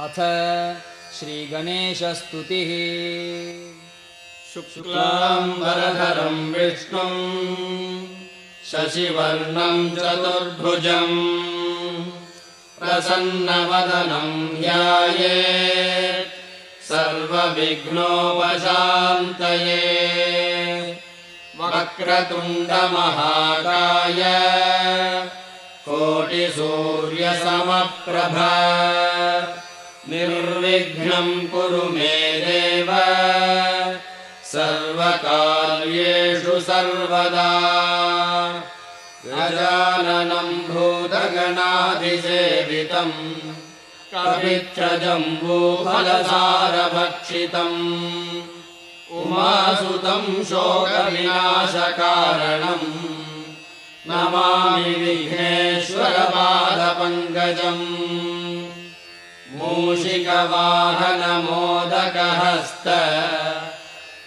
अथ श्रीगणेशस्तुतिः। शुक्लाम्बरधरम् विष्णुम् शशिवर्णम् चतुर्भुजम् प्रसन्नवदनम् ध्याये सर्वविघ्नोपशान्तये वक्रतुण्डमहाकाय कोटिसूर्यसमप्रभ निर्विघ्नम् कुरु मे देव। सर्वकार्येषु सर्वदा। गजाननम् भूतगणाधिसेवितम् कविच्छजम्बूफलसारभक्षितम् उमासुतम् शोकविनाशकारणम्। नमामि विघ्नेश्वरपादपङ्कजम् मूषिकवाहनमोदकहस्त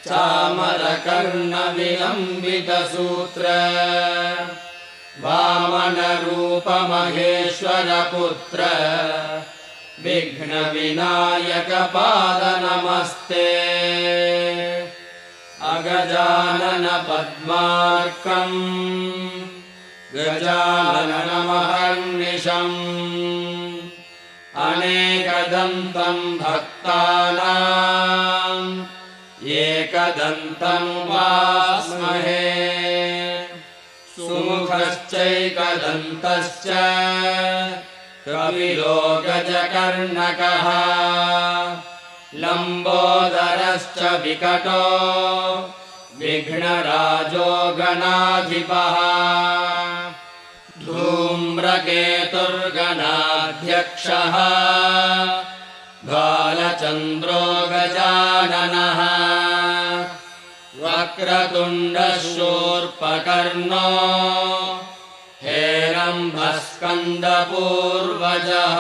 चामरकर्णविलम्बितसूत्र। वामनरूपमहेश्वरपुत्र। विघ्नविनायकपादनमस्ते। अगजाननपद्मार्कम्। गजाननमहर्निशम् अनेकदन्तम् भक्तानाम् एकदन्तमुपास्महे सुमुखश्चैकदन्तश्च कपिलो गजकर्णकः लम्बोदरश्च विकटो विघ्नराजो गणाधिपः धूम्रकेतुर्गणाध्यक्षः बालचन्द्रो गजाननः वक्रतुण्डशूर्पकर्णो। हेरम्भस्कन्दपूर्वजः।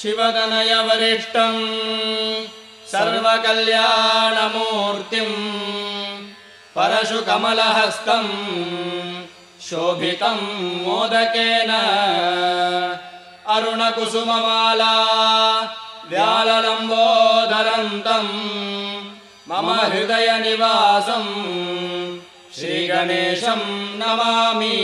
शिवदनयवरिष्ठम् सर्वकल्याणमूर्तिम् परशुकमलहस्तम् शोभितम् मोदकेन। अरुणकुसुममाला व्याललम्बोदरन्तम् मम हृदयनिवासम् श्रीगणेशम् नमामि